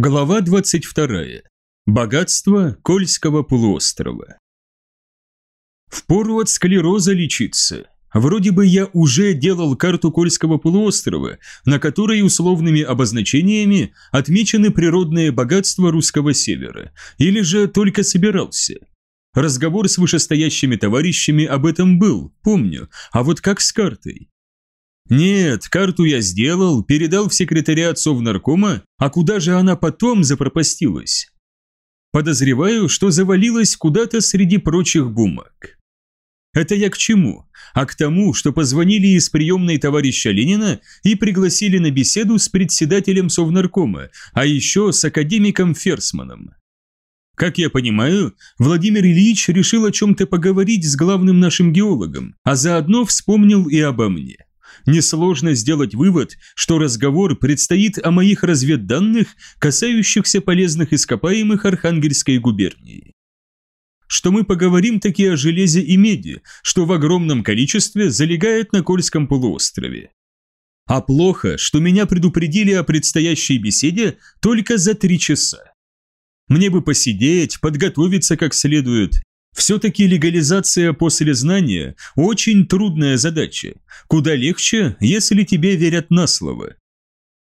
Глава 22. Богатство Кольского полуострова. Впору от склероза лечиться. Вроде бы я уже делал карту Кольского полуострова, на которой условными обозначениями отмечены природные богатства русского севера, или же только собирался. Разговор с вышестоящими товарищами об этом был, помню, а вот как с картой? Нет, карту я сделал, передал в секретариат Совнаркома, а куда же она потом запропастилась? Подозреваю, что завалилась куда-то среди прочих бумаг. Это я к чему? А к тому, что позвонили из приемной товарища Ленина и пригласили на беседу с председателем Совнаркома, а еще с академиком Ферсманом. Как я понимаю, Владимир Ильич решил о чем-то поговорить с главным нашим геологом, а заодно вспомнил и обо мне несложно сделать вывод, что разговор предстоит о моих разведданных, касающихся полезных ископаемых Архангельской губернии. Что мы поговорим таки о железе и меди, что в огромном количестве залегает на Кольском полуострове. А плохо, что меня предупредили о предстоящей беседе только за три часа. Мне бы посидеть, подготовиться как следует, все-таки легализация после знания – очень трудная задача, куда легче, если тебе верят на слово.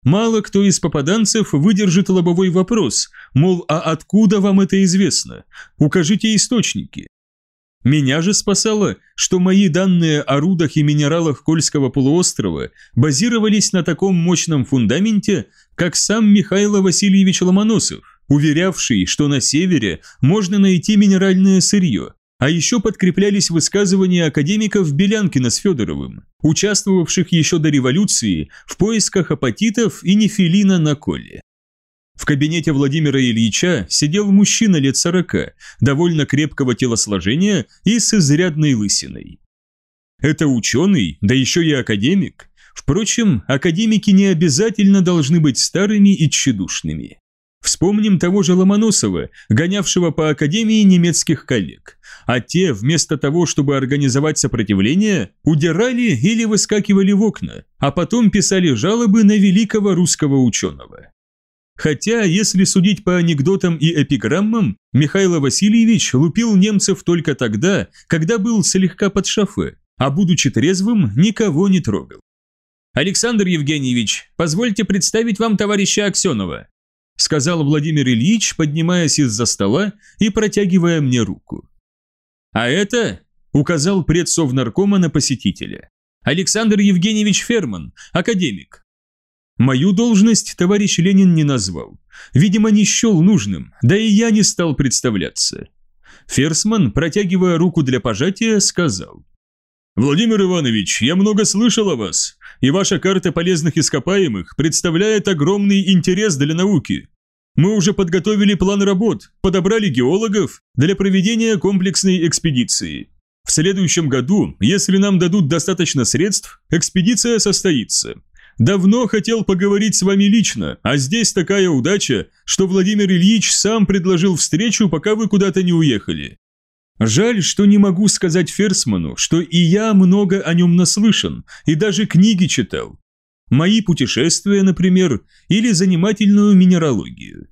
Мало кто из попаданцев выдержит лобовой вопрос, мол, а откуда вам это известно? Укажите источники. Меня же спасало, что мои данные о рудах и минералах Кольского полуострова базировались на таком мощном фундаменте, как сам Михаил Васильевич Ломоносов уверявший, что на севере можно найти минеральное сырье, а еще подкреплялись высказывания академиков Белянкина с Федоровым, участвовавших еще до революции в поисках апатитов и нефилина на коле. В кабинете Владимира Ильича сидел мужчина лет сорока, довольно крепкого телосложения и с изрядной лысиной. Это ученый, да еще и академик. Впрочем, академики не обязательно должны быть старыми и тщедушными. Вспомним того же Ломоносова, гонявшего по академии немецких коллег. А те, вместо того, чтобы организовать сопротивление, удирали или выскакивали в окна, а потом писали жалобы на великого русского ученого. Хотя, если судить по анекдотам и эпиграммам, Михаил Васильевич лупил немцев только тогда, когда был слегка под шафе, а будучи трезвым, никого не трогал. «Александр Евгеньевич, позвольте представить вам товарища Аксенова», сказал Владимир Ильич, поднимаясь из-за стола и протягивая мне руку. А это, указал предсов наркома на посетителя, Александр Евгеньевич Ферман, академик. Мою должность товарищ Ленин не назвал. Видимо, не счел нужным, да и я не стал представляться. Ферсман, протягивая руку для пожатия, сказал. «Владимир Иванович, я много слышал о вас и ваша карта полезных ископаемых представляет огромный интерес для науки. Мы уже подготовили план работ, подобрали геологов для проведения комплексной экспедиции. В следующем году, если нам дадут достаточно средств, экспедиция состоится. Давно хотел поговорить с вами лично, а здесь такая удача, что Владимир Ильич сам предложил встречу, пока вы куда-то не уехали. Жаль, что не могу сказать Ферсману, что и я много о нем наслышан, и даже книги читал. Мои путешествия, например, или занимательную минералогию.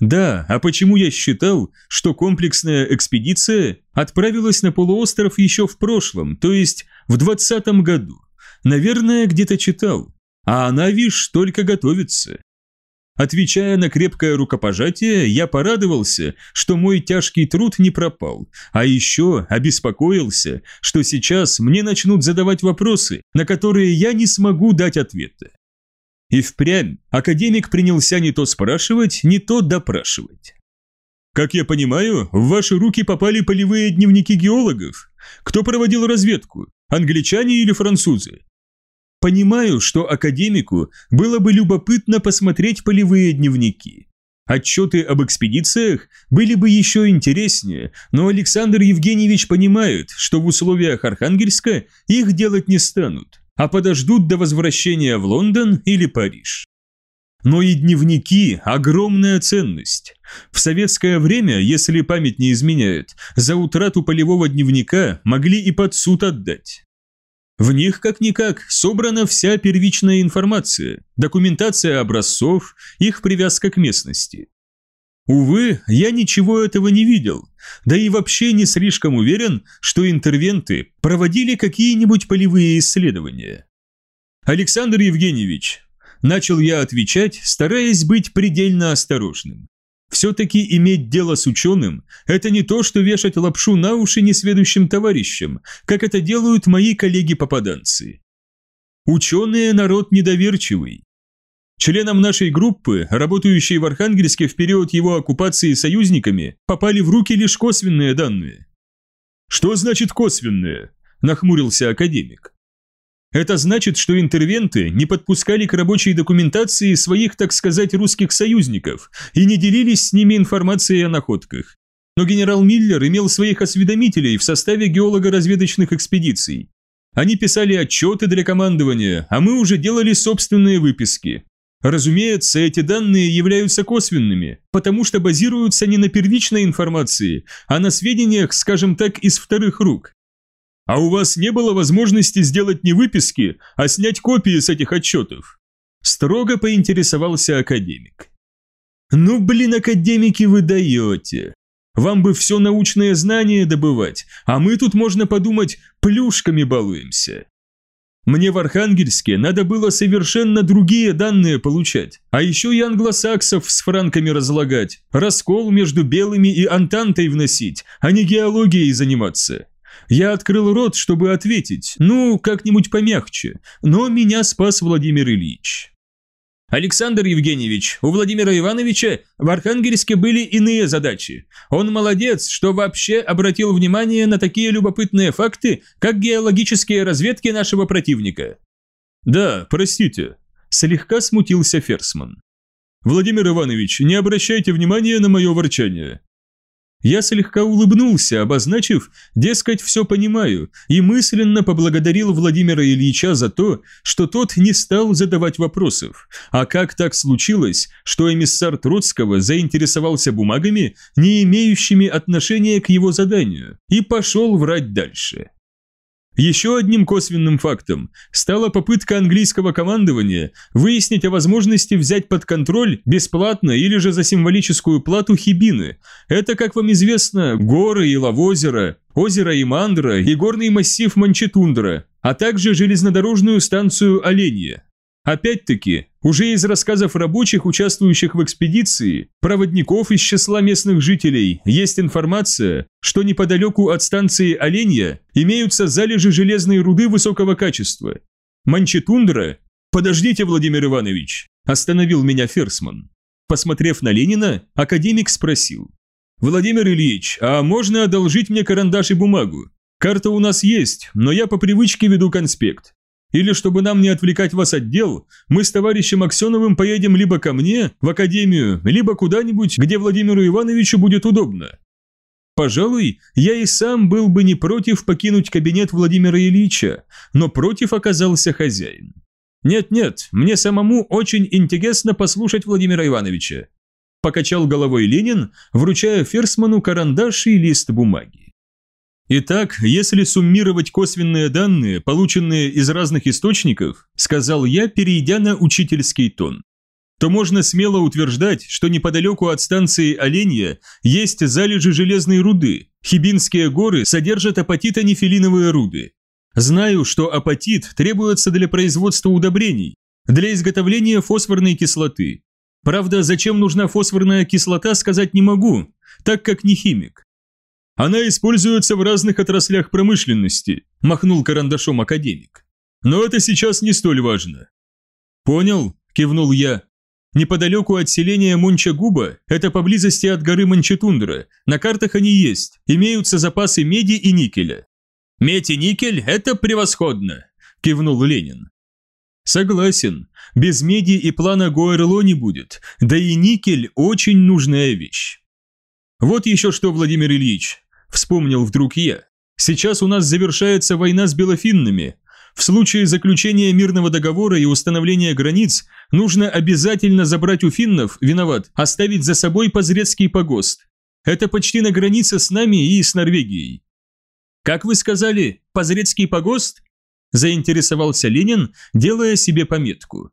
Да, а почему я считал, что комплексная экспедиция отправилась на полуостров еще в прошлом, то есть в двадцатом году? Наверное, где-то читал. А она, вишь, только готовится. Отвечая на крепкое рукопожатие, я порадовался, что мой тяжкий труд не пропал, а еще обеспокоился, что сейчас мне начнут задавать вопросы, на которые я не смогу дать ответы. И впрямь академик принялся не то спрашивать, не то допрашивать. «Как я понимаю, в ваши руки попали полевые дневники геологов. Кто проводил разведку? Англичане или французы? Понимаю, что академику было бы любопытно посмотреть полевые дневники. Отчеты об экспедициях были бы еще интереснее, но Александр Евгеньевич понимает, что в условиях Архангельска их делать не станут, а подождут до возвращения в Лондон или Париж. Но и дневники – огромная ценность. В советское время, если память не изменяет, за утрату полевого дневника могли и под суд отдать. В них, как-никак, собрана вся первичная информация, документация образцов, их привязка к местности. Увы, я ничего этого не видел, да и вообще не слишком уверен, что интервенты проводили какие-нибудь полевые исследования. Александр Евгеньевич, начал я отвечать, стараясь быть предельно осторожным. Все-таки иметь дело с ученым – это не то, что вешать лапшу на уши несведущим товарищам, как это делают мои коллеги-попаданцы. Ученые – народ недоверчивый. Членам нашей группы, работающей в Архангельске в период его оккупации союзниками, попали в руки лишь косвенные данные. «Что значит косвенные?» – нахмурился академик. Это значит, что интервенты не подпускали к рабочей документации своих, так сказать, русских союзников и не делились с ними информацией о находках. Но генерал Миллер имел своих осведомителей в составе геолого-разведочных экспедиций. Они писали отчеты для командования, а мы уже делали собственные выписки. Разумеется, эти данные являются косвенными, потому что базируются не на первичной информации, а на сведениях, скажем так, из вторых рук. А у вас не было возможности сделать не выписки, а снять копии с этих отчетов? Строго поинтересовался академик. Ну, блин, академики вы даете. Вам бы все научное знание добывать, а мы тут, можно подумать, плюшками балуемся. Мне в Архангельске надо было совершенно другие данные получать, а еще и англосаксов с франками разлагать, раскол между белыми и антантой вносить, а не геологией заниматься. Я открыл рот, чтобы ответить, ну, как-нибудь помягче, но меня спас Владимир Ильич. Александр Евгеньевич, у Владимира Ивановича в Архангельске были иные задачи. Он молодец, что вообще обратил внимание на такие любопытные факты, как геологические разведки нашего противника. Да, простите, слегка смутился Ферсман. Владимир Иванович, не обращайте внимания на мое ворчание. Я слегка улыбнулся, обозначив, дескать, все понимаю, и мысленно поблагодарил Владимира Ильича за то, что тот не стал задавать вопросов. А как так случилось, что эмиссар Троцкого заинтересовался бумагами, не имеющими отношения к его заданию, и пошел врать дальше? Еще одним косвенным фактом стала попытка английского командования выяснить о возможности взять под контроль бесплатно или же за символическую плату хибины. Это, как вам известно, горы и лавозеро, озеро Имандра и горный массив Манчетундра, а также железнодорожную станцию Оленье. Опять-таки, уже из рассказов рабочих, участвующих в экспедиции, проводников из числа местных жителей, есть информация, что неподалеку от станции Оленья имеются залежи железной руды высокого качества. Манчетундра? Подождите, Владимир Иванович, остановил меня Ферсман. Посмотрев на Ленина, академик спросил. «Владимир Ильич, а можно одолжить мне карандаш и бумагу? Карта у нас есть, но я по привычке веду конспект. Или, чтобы нам не отвлекать вас от дел, мы с товарищем Аксеновым поедем либо ко мне, в академию, либо куда-нибудь, где Владимиру Ивановичу будет удобно. Пожалуй, я и сам был бы не против покинуть кабинет Владимира Ильича, но против оказался хозяин. Нет-нет, мне самому очень интересно послушать Владимира Ивановича. Покачал головой Ленин, вручая Ферсману карандаш и лист бумаги. Итак, если суммировать косвенные данные, полученные из разных источников, сказал я, перейдя на учительский тон, то можно смело утверждать, что неподалеку от станции Оленья есть залежи железной руды. Хибинские горы содержат апатитонефилиновые руды. Знаю, что апатит требуется для производства удобрений, для изготовления фосфорной кислоты. Правда, зачем нужна фосфорная кислота, сказать не могу, так как не химик. Она используется в разных отраслях промышленности, махнул карандашом академик. Но это сейчас не столь важно. Понял, кивнул я. Неподалеку от селения Мончагуба, это поблизости от горы Манчетундра, на картах они есть, имеются запасы меди и никеля. Медь и никель – это превосходно, кивнул Ленин. Согласен, без меди и плана Гоэрло не будет, да и никель – очень нужная вещь. Вот еще что, Владимир Ильич, вспомнил вдруг я. Сейчас у нас завершается война с белофиннами. В случае заключения мирного договора и установления границ нужно обязательно забрать у финнов, виноват, оставить за собой Позрецкий погост. Это почти на границе с нами и с Норвегией. Как вы сказали, Позрецкий погост? Заинтересовался Ленин, делая себе пометку.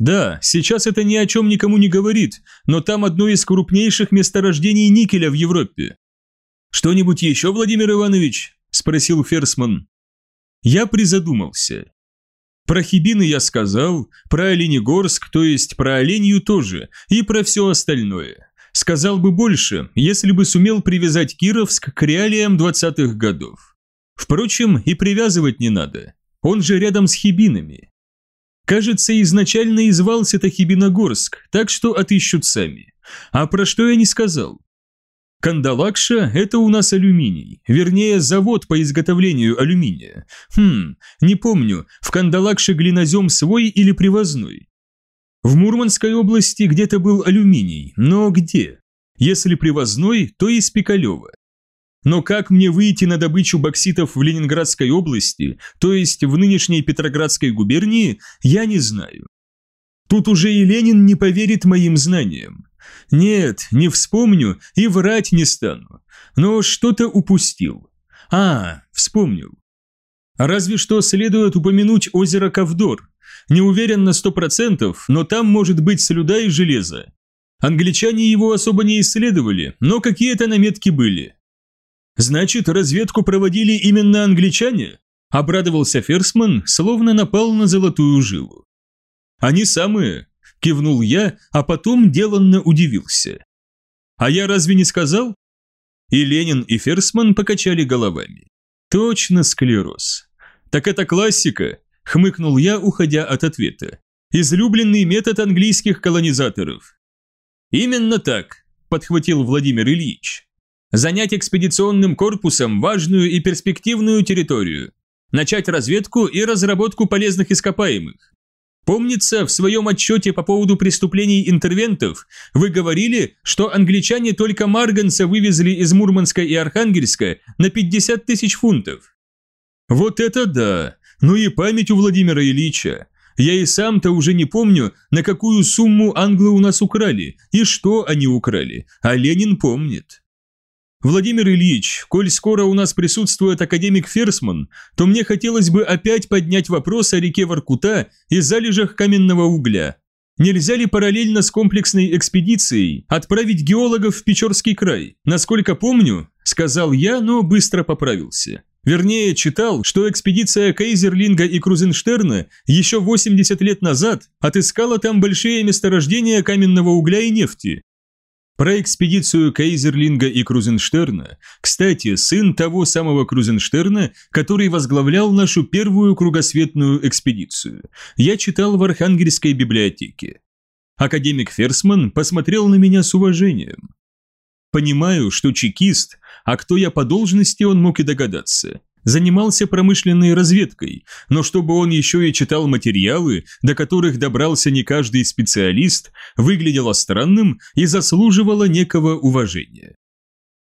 Да, сейчас это ни о чем никому не говорит, но там одно из крупнейших месторождений никеля в Европе. Что-нибудь еще, Владимир Иванович? Спросил Ферсман. Я призадумался. Про Хибины я сказал, про Оленегорск, то есть про Оленью тоже, и про все остальное. Сказал бы больше, если бы сумел привязать Кировск к реалиям 20-х годов. Впрочем, и привязывать не надо. Он же рядом с Хибинами. Кажется, изначально и звался-то Хибиногорск, так что отыщут сами. А про что я не сказал? Кандалакша – это у нас алюминий, вернее, завод по изготовлению алюминия. Хм, не помню, в Кандалакше глинозем свой или привозной. В Мурманской области где-то был алюминий, но где? Если привозной, то из Пикалева. Но как мне выйти на добычу бокситов в Ленинградской области, то есть в нынешней Петроградской губернии, я не знаю. Тут уже и Ленин не поверит моим знаниям. Нет, не вспомню и врать не стану. Но что-то упустил. А, вспомнил. Разве что следует упомянуть озеро Ковдор. Не уверен на сто процентов, но там может быть слюда и железо. Англичане его особо не исследовали, но какие-то наметки были. Значит, разведку проводили именно англичане? Обрадовался Ферсман, словно напал на золотую жилу. Они самые, кивнул я, а потом деланно удивился. А я разве не сказал? И Ленин, и Ферсман покачали головами. Точно склероз. Так это классика, хмыкнул я, уходя от ответа. Излюбленный метод английских колонизаторов. Именно так, подхватил Владимир Ильич. Занять экспедиционным корпусом важную и перспективную территорию. Начать разведку и разработку полезных ископаемых. Помнится, в своем отчете по поводу преступлений интервентов вы говорили, что англичане только Марганца вывезли из Мурманска и Архангельска на 50 тысяч фунтов. Вот это да! Ну и память у Владимира Ильича. Я и сам-то уже не помню, на какую сумму англы у нас украли и что они украли, а Ленин помнит. Владимир Ильич, коль скоро у нас присутствует академик Ферсман, то мне хотелось бы опять поднять вопрос о реке Воркута и залежах каменного угля. Нельзя ли параллельно с комплексной экспедицией отправить геологов в Печорский край? Насколько помню, сказал я, но быстро поправился. Вернее, читал, что экспедиция Кейзерлинга и Крузенштерна еще 80 лет назад отыскала там большие месторождения каменного угля и нефти, про экспедицию Кейзерлинга и Крузенштерна, кстати, сын того самого Крузенштерна, который возглавлял нашу первую кругосветную экспедицию, я читал в Архангельской библиотеке. Академик Ферсман посмотрел на меня с уважением. Понимаю, что чекист, а кто я по должности, он мог и догадаться занимался промышленной разведкой, но чтобы он еще и читал материалы, до которых добрался не каждый специалист, выглядело странным и заслуживало некого уважения.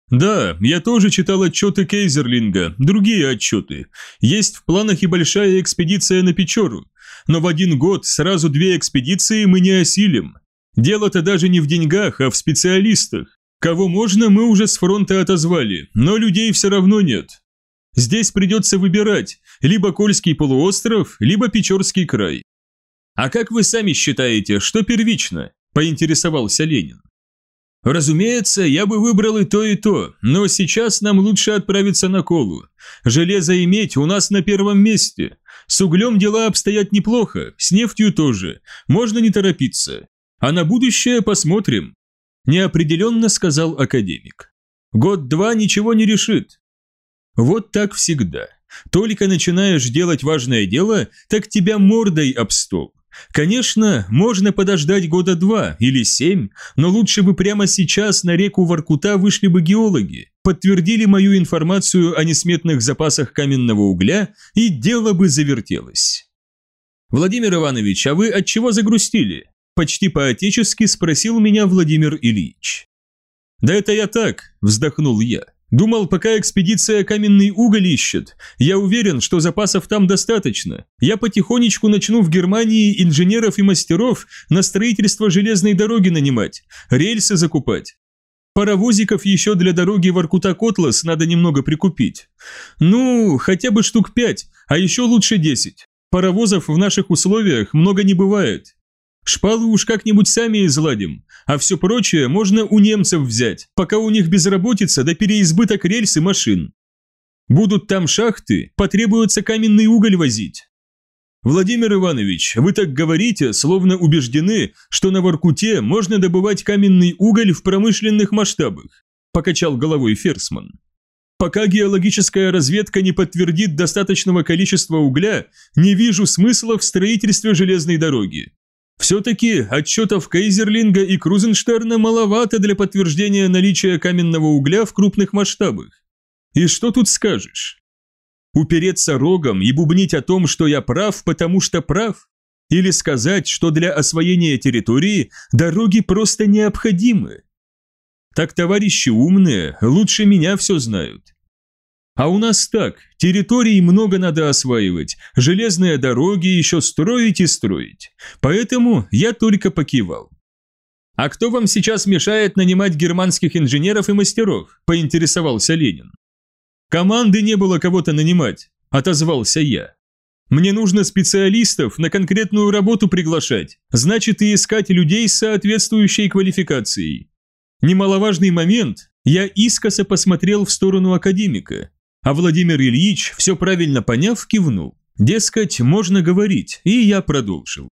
Да, я тоже читал отчеты Кейзерлинга, другие отчеты. Есть в планах и большая экспедиция на Печору, но в один год сразу две экспедиции мы не осилим. Дело-то даже не в деньгах, а в специалистах. Кого можно, мы уже с фронта отозвали, но людей все равно нет. Здесь придется выбирать либо Кольский полуостров, либо Печорский край. А как вы сами считаете, что первично? Поинтересовался Ленин. Разумеется, я бы выбрал и то, и то, но сейчас нам лучше отправиться на Колу. Железо и медь у нас на первом месте. С углем дела обстоят неплохо, с нефтью тоже. Можно не торопиться. А на будущее посмотрим. Неопределенно сказал академик. Год-два ничего не решит. Вот так всегда. Только начинаешь делать важное дело, так тебя мордой об стол. Конечно, можно подождать года два или семь, но лучше бы прямо сейчас на реку Воркута вышли бы геологи, подтвердили мою информацию о несметных запасах каменного угля, и дело бы завертелось. «Владимир Иванович, а вы от чего загрустили?» Почти по-отечески спросил меня Владимир Ильич. «Да это я так», – вздохнул я. Думал, пока экспедиция каменный уголь ищет. Я уверен, что запасов там достаточно. Я потихонечку начну в Германии инженеров и мастеров на строительство железной дороги нанимать, рельсы закупать. Паровозиков еще для дороги в Аркута-Котлас надо немного прикупить. Ну, хотя бы штук пять, а еще лучше десять. Паровозов в наших условиях много не бывает. Шпалы уж как-нибудь сами изладим, а все прочее можно у немцев взять, пока у них безработица да переизбыток рельс и машин. Будут там шахты, потребуется каменный уголь возить. Владимир Иванович, вы так говорите, словно убеждены, что на Воркуте можно добывать каменный уголь в промышленных масштабах, покачал головой Ферсман. Пока геологическая разведка не подтвердит достаточного количества угля, не вижу смысла в строительстве железной дороги. Все-таки отчетов Кейзерлинга и Крузенштерна маловато для подтверждения наличия каменного угля в крупных масштабах. И что тут скажешь? Упереться рогом и бубнить о том, что я прав, потому что прав? Или сказать, что для освоения территории дороги просто необходимы? Так товарищи умные лучше меня все знают. А у нас так, территорий много надо осваивать, железные дороги еще строить и строить. Поэтому я только покивал. «А кто вам сейчас мешает нанимать германских инженеров и мастеров?» – поинтересовался Ленин. «Команды не было кого-то нанимать», – отозвался я. «Мне нужно специалистов на конкретную работу приглашать, значит и искать людей с соответствующей квалификацией». Немаловажный момент, я искоса посмотрел в сторону академика, а Владимир Ильич, все правильно поняв, кивнул. Дескать, можно говорить, и я продолжил.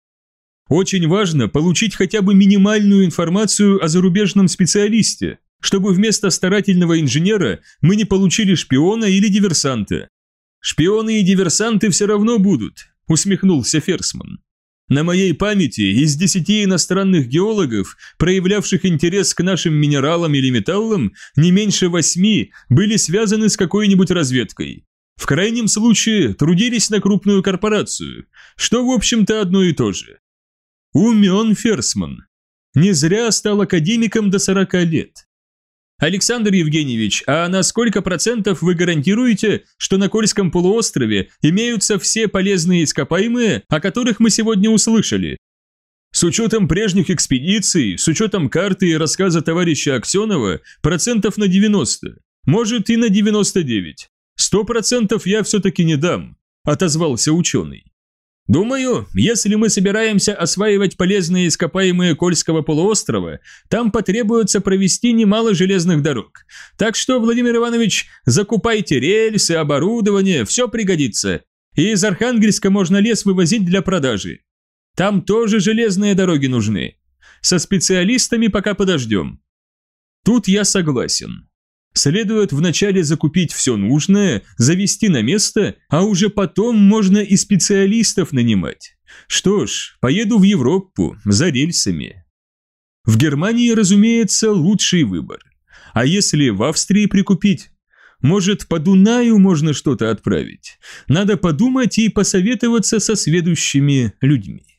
Очень важно получить хотя бы минимальную информацию о зарубежном специалисте, чтобы вместо старательного инженера мы не получили шпиона или диверсанта. Шпионы и диверсанты все равно будут, усмехнулся Ферсман. На моей памяти из десяти иностранных геологов, проявлявших интерес к нашим минералам или металлам, не меньше восьми были связаны с какой-нибудь разведкой. В крайнем случае трудились на крупную корпорацию, что в общем-то одно и то же. Умен Ферсман. Не зря стал академиком до 40 лет. Александр Евгеньевич, а на сколько процентов вы гарантируете, что на Кольском полуострове имеются все полезные ископаемые, о которых мы сегодня услышали? С учетом прежних экспедиций, с учетом карты и рассказа товарища Аксенова, процентов на 90, может и на 99. Сто процентов я все-таки не дам, отозвался ученый. Думаю, если мы собираемся осваивать полезные ископаемые Кольского полуострова, там потребуется провести немало железных дорог. Так что, Владимир Иванович, закупайте рельсы, оборудование, все пригодится. И из Архангельска можно лес вывозить для продажи. Там тоже железные дороги нужны. Со специалистами пока подождем. Тут я согласен. Следует вначале закупить все нужное, завести на место, а уже потом можно и специалистов нанимать. Что ж, поеду в Европу за рельсами. В Германии, разумеется, лучший выбор. А если в Австрии прикупить? Может, по Дунаю можно что-то отправить? Надо подумать и посоветоваться со следующими людьми.